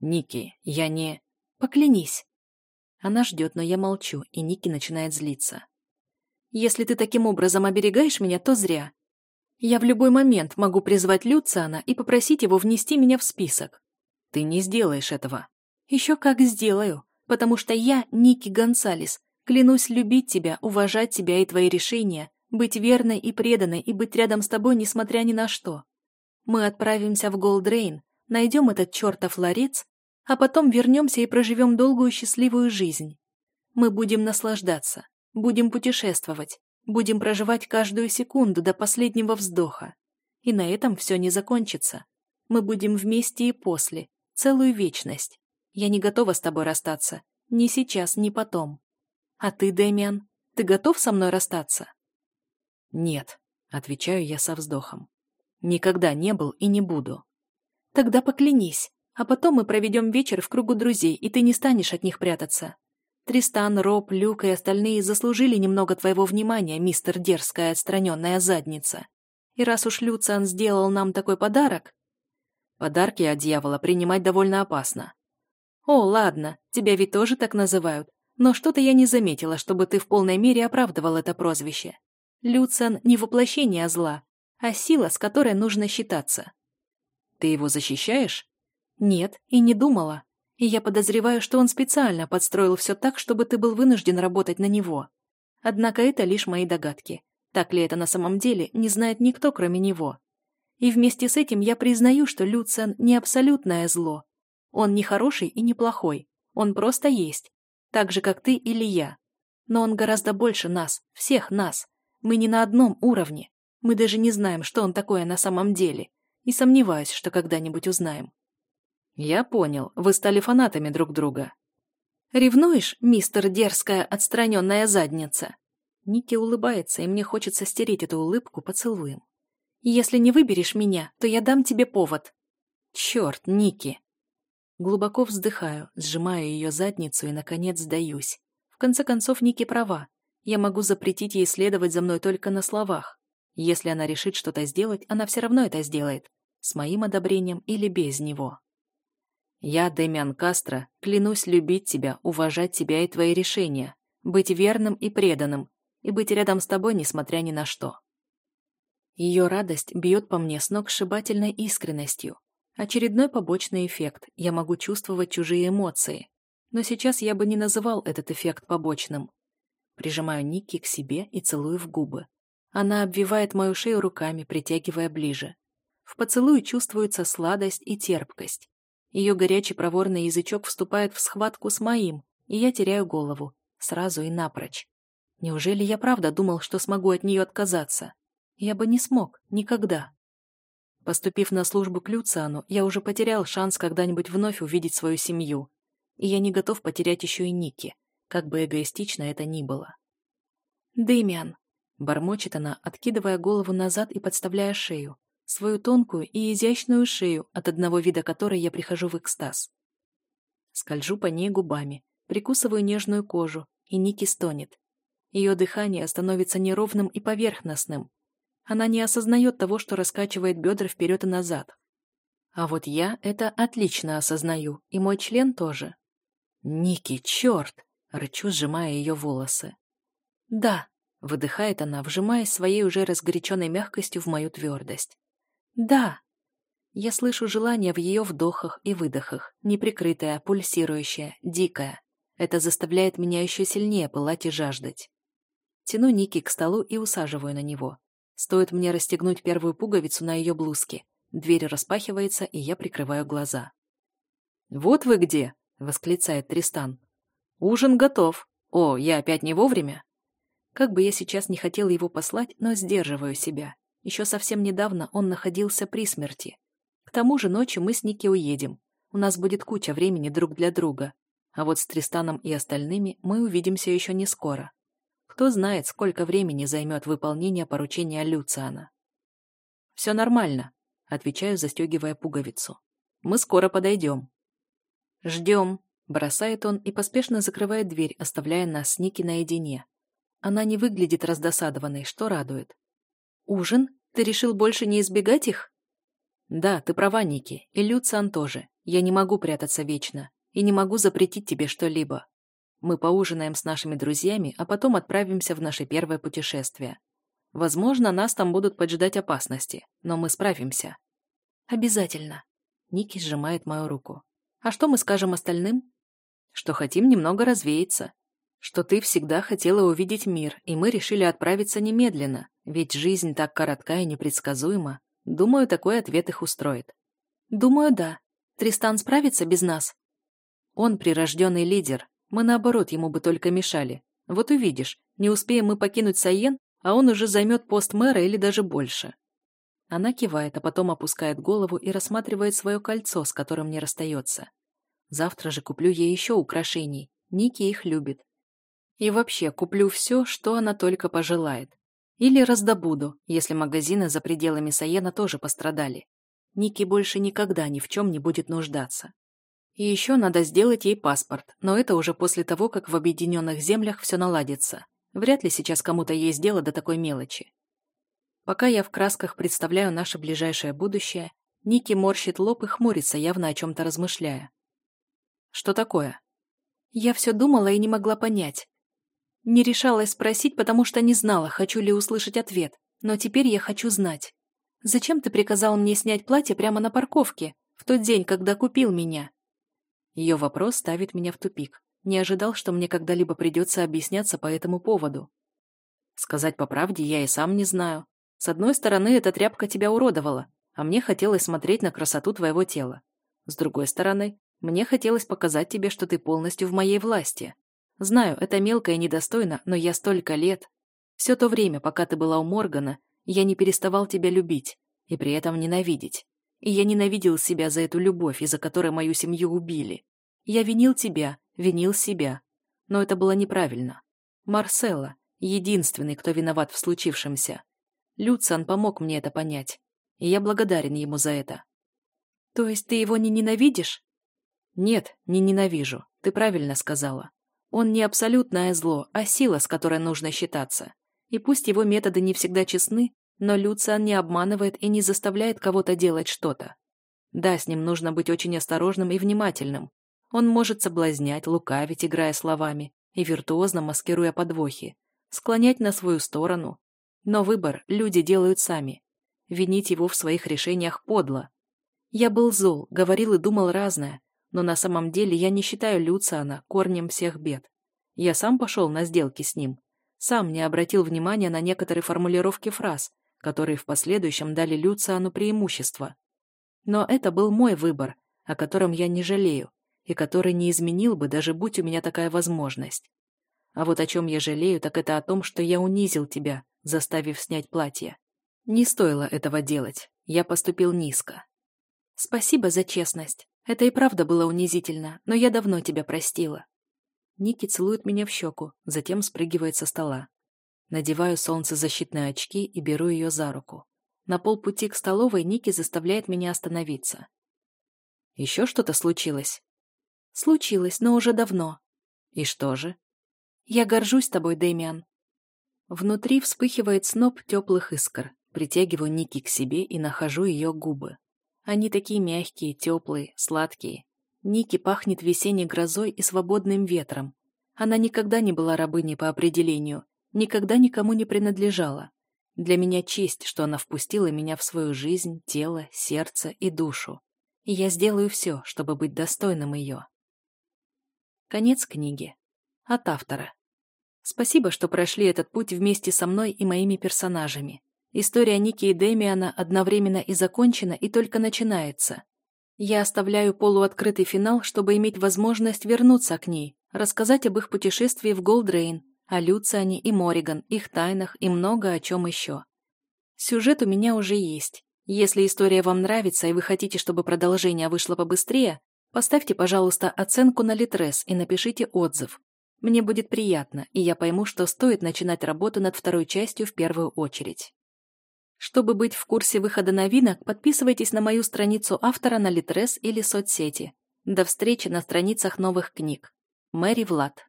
Ники, я не... Поклянись. Она ждет, но я молчу, и Ники начинает злиться. Если ты таким образом оберегаешь меня, то зря. Я в любой момент могу призвать Люциана и попросить его внести меня в список. Ты не сделаешь этого. Еще как сделаю, потому что я, Ники Гонсалес, клянусь любить тебя, уважать тебя и твои решения, быть верной и преданной и быть рядом с тобой, несмотря ни на что. Мы отправимся в Голдрейн, найдем этот чертов ларец, а потом вернемся и проживем долгую счастливую жизнь. Мы будем наслаждаться, будем путешествовать, будем проживать каждую секунду до последнего вздоха. И на этом все не закончится. Мы будем вместе и после, целую вечность. Я не готова с тобой расстаться. Ни сейчас, ни потом. А ты, Дэмиан, ты готов со мной расстаться? Нет, отвечаю я со вздохом. Никогда не был и не буду. Тогда поклянись, а потом мы проведем вечер в кругу друзей, и ты не станешь от них прятаться. Тристан, Роб, Люк и остальные заслужили немного твоего внимания, мистер Дерзкая отстраненная задница. И раз уж Люциан сделал нам такой подарок, Подарки от дьявола принимать довольно опасно. О, ладно, тебя ведь тоже так называют. Но что-то я не заметила, чтобы ты в полной мере оправдывал это прозвище. Люциан не воплощение зла, а сила, с которой нужно считаться. Ты его защищаешь? Нет, и не думала. И я подозреваю, что он специально подстроил все так, чтобы ты был вынужден работать на него. Однако это лишь мои догадки. Так ли это на самом деле, не знает никто, кроме него. И вместе с этим я признаю, что Люциан не абсолютное зло. Он не хороший и не плохой. Он просто есть. Так же, как ты или я. Но он гораздо больше нас, всех нас. Мы не на одном уровне. Мы даже не знаем, что он такое на самом деле. И сомневаюсь, что когда-нибудь узнаем. Я понял, вы стали фанатами друг друга. Ревнуешь, мистер дерзкая отстраненная задница? Ники улыбается, и мне хочется стереть эту улыбку поцелуем. Если не выберешь меня, то я дам тебе повод. Черт, Ники. Глубоко вздыхаю, сжимаю ее задницу и, наконец, сдаюсь. В конце концов, Ники права. Я могу запретить ей следовать за мной только на словах. Если она решит что-то сделать, она все равно это сделает. С моим одобрением или без него. Я, Дэмиан Кастро, клянусь любить тебя, уважать тебя и твои решения, быть верным и преданным, и быть рядом с тобой, несмотря ни на что. Ее радость бьет по мне с ног сшибательной искренностью. Очередной побочный эффект. Я могу чувствовать чужие эмоции. Но сейчас я бы не называл этот эффект побочным. Прижимаю Никки к себе и целую в губы. Она обвивает мою шею руками, притягивая ближе. В поцелуе чувствуется сладость и терпкость. Ее горячий проворный язычок вступает в схватку с моим, и я теряю голову, сразу и напрочь. Неужели я правда думал, что смогу от нее отказаться? Я бы не смог, никогда. Поступив на службу к Люциану, я уже потерял шанс когда-нибудь вновь увидеть свою семью. И я не готов потерять еще и Ники, как бы эгоистично это ни было. «Дэмиан», — бормочет она, откидывая голову назад и подставляя шею, свою тонкую и изящную шею, от одного вида которой я прихожу в экстаз. Скольжу по ней губами, прикусываю нежную кожу, и Ники стонет. Ее дыхание становится неровным и поверхностным, она не осознает того, что раскачивает бедра вперед и назад. А вот я это отлично осознаю, и мой член тоже. «Ники, черт!» — рычу, сжимая ее волосы. «Да», — выдыхает она, вжимаясь своей уже разгоряченной мягкостью в мою твердость. «Да». Я слышу желание в ее вдохах и выдохах, неприкрытое, пульсирующее, дикое. Это заставляет меня еще сильнее пылать и жаждать. Тяну Ники к столу и усаживаю на него. Стоит мне расстегнуть первую пуговицу на ее блузке. Дверь распахивается, и я прикрываю глаза. «Вот вы где!» — восклицает Тристан. «Ужин готов. О, я опять не вовремя?» Как бы я сейчас не хотел его послать, но сдерживаю себя. Еще совсем недавно он находился при смерти. К тому же ночью мы с Ники уедем. У нас будет куча времени друг для друга. А вот с Тристаном и остальными мы увидимся еще не скоро. Кто знает, сколько времени займет выполнение поручения Люциана. «Все нормально», — отвечаю, застегивая пуговицу. «Мы скоро подойдем». «Ждем», — бросает он и поспешно закрывает дверь, оставляя нас с Ники наедине. Она не выглядит раздосадованной, что радует. «Ужин? Ты решил больше не избегать их?» Да, ты права, Ники, и Люциан тоже. Я не могу прятаться вечно и не могу запретить тебе что-либо. Мы поужинаем с нашими друзьями, а потом отправимся в наше первое путешествие. Возможно, нас там будут поджидать опасности, но мы справимся. Обязательно. Ники сжимает мою руку. А что мы скажем остальным? Что хотим немного развеяться. Что ты всегда хотела увидеть мир, и мы решили отправиться немедленно, ведь жизнь так коротка и непредсказуема. Думаю, такой ответ их устроит. Думаю, да. Тристан справится без нас? Он прирожденный лидер. Мы, наоборот, ему бы только мешали. Вот увидишь, не успеем мы покинуть Сайен, а он уже займет пост мэра или даже больше. Она кивает, а потом опускает голову и рассматривает свое кольцо, с которым не расстается. Завтра же куплю ей еще украшений. Ники их любит. И вообще, куплю все, что она только пожелает. Или раздобуду, если магазины за пределами Саена тоже пострадали. Ники больше никогда ни в чем не будет нуждаться. И еще надо сделать ей паспорт, но это уже после того, как в Объединенных Землях все наладится. Вряд ли сейчас кому-то есть дело до такой мелочи. Пока я в красках представляю наше ближайшее будущее, Ники морщит лоб и хмурится, явно о чем-то размышляя. Что такое? Я все думала и не могла понять. Не решалась спросить, потому что не знала, хочу ли услышать ответ, но теперь я хочу знать. Зачем ты приказал мне снять платье прямо на парковке, в тот день, когда купил меня? Ее вопрос ставит меня в тупик. Не ожидал, что мне когда-либо придется объясняться по этому поводу. Сказать по правде я и сам не знаю. С одной стороны, эта тряпка тебя уродовала, а мне хотелось смотреть на красоту твоего тела. С другой стороны, мне хотелось показать тебе, что ты полностью в моей власти. Знаю, это мелко и недостойно, но я столько лет. Все то время, пока ты была у Моргана, я не переставал тебя любить и при этом ненавидеть. И я ненавидел себя за эту любовь, из-за которой мою семью убили. Я винил тебя, винил себя. Но это было неправильно. Марселла — единственный, кто виноват в случившемся. Люциан помог мне это понять, и я благодарен ему за это. То есть ты его не ненавидишь? Нет, не ненавижу, ты правильно сказала. Он не абсолютное зло, а сила, с которой нужно считаться. И пусть его методы не всегда честны, но Люциан не обманывает и не заставляет кого-то делать что-то. Да, с ним нужно быть очень осторожным и внимательным. Он может соблазнять, лукавить, играя словами, и виртуозно маскируя подвохи, склонять на свою сторону, но выбор люди делают сами. Винить его в своих решениях подло. Я был зол, говорил и думал разное, но на самом деле я не считаю Люциана корнем всех бед. Я сам пошел на сделки с ним. Сам не обратил внимания на некоторые формулировки фраз, которые в последующем дали Люциану преимущество. Но это был мой выбор, о котором я не жалею, и который не изменил бы, даже будь у меня такая возможность. А вот о чем я жалею, так это о том, что я унизил тебя, заставив снять платье. Не стоило этого делать. Я поступил низко. Спасибо за честность. Это и правда было унизительно, но я давно тебя простила. Ники целует меня в щеку, затем спрыгивает со стола. Надеваю солнцезащитные очки и беру ее за руку. На полпути к столовой Ники заставляет меня остановиться. Еще что-то случилось? Случилось, но уже давно. И что же? Я горжусь тобой, Дэмиан. Внутри вспыхивает сноп теплых искр. Притягиваю Ники к себе и нахожу ее губы. Они такие мягкие, теплые, сладкие. Ники пахнет весенней грозой и свободным ветром. Она никогда не была рабыней по определению, никогда никому не принадлежала. Для меня честь, что она впустила меня в свою жизнь, тело, сердце и душу. И я сделаю все, чтобы быть достойным ее. Конец книги. От автора. Спасибо, что прошли этот путь вместе со мной и моими персонажами. История Ники и Дэмиана одновременно и закончена, и только начинается. Я оставляю полуоткрытый финал, чтобы иметь возможность вернуться к ней, рассказать об их путешествии в Голдрейн, о Люциане и Мориган, их тайнах и много о чем еще. Сюжет у меня уже есть. Если история вам нравится и вы хотите, чтобы продолжение вышло побыстрее, поставьте, пожалуйста, оценку на Литрес и напишите отзыв. Мне будет приятно, и я пойму, что стоит начинать работу над второй частью в первую очередь. Чтобы быть в курсе выхода новинок, подписывайтесь на мою страницу автора на Литрес или соцсети. До встречи на страницах новых книг. Мэри Влад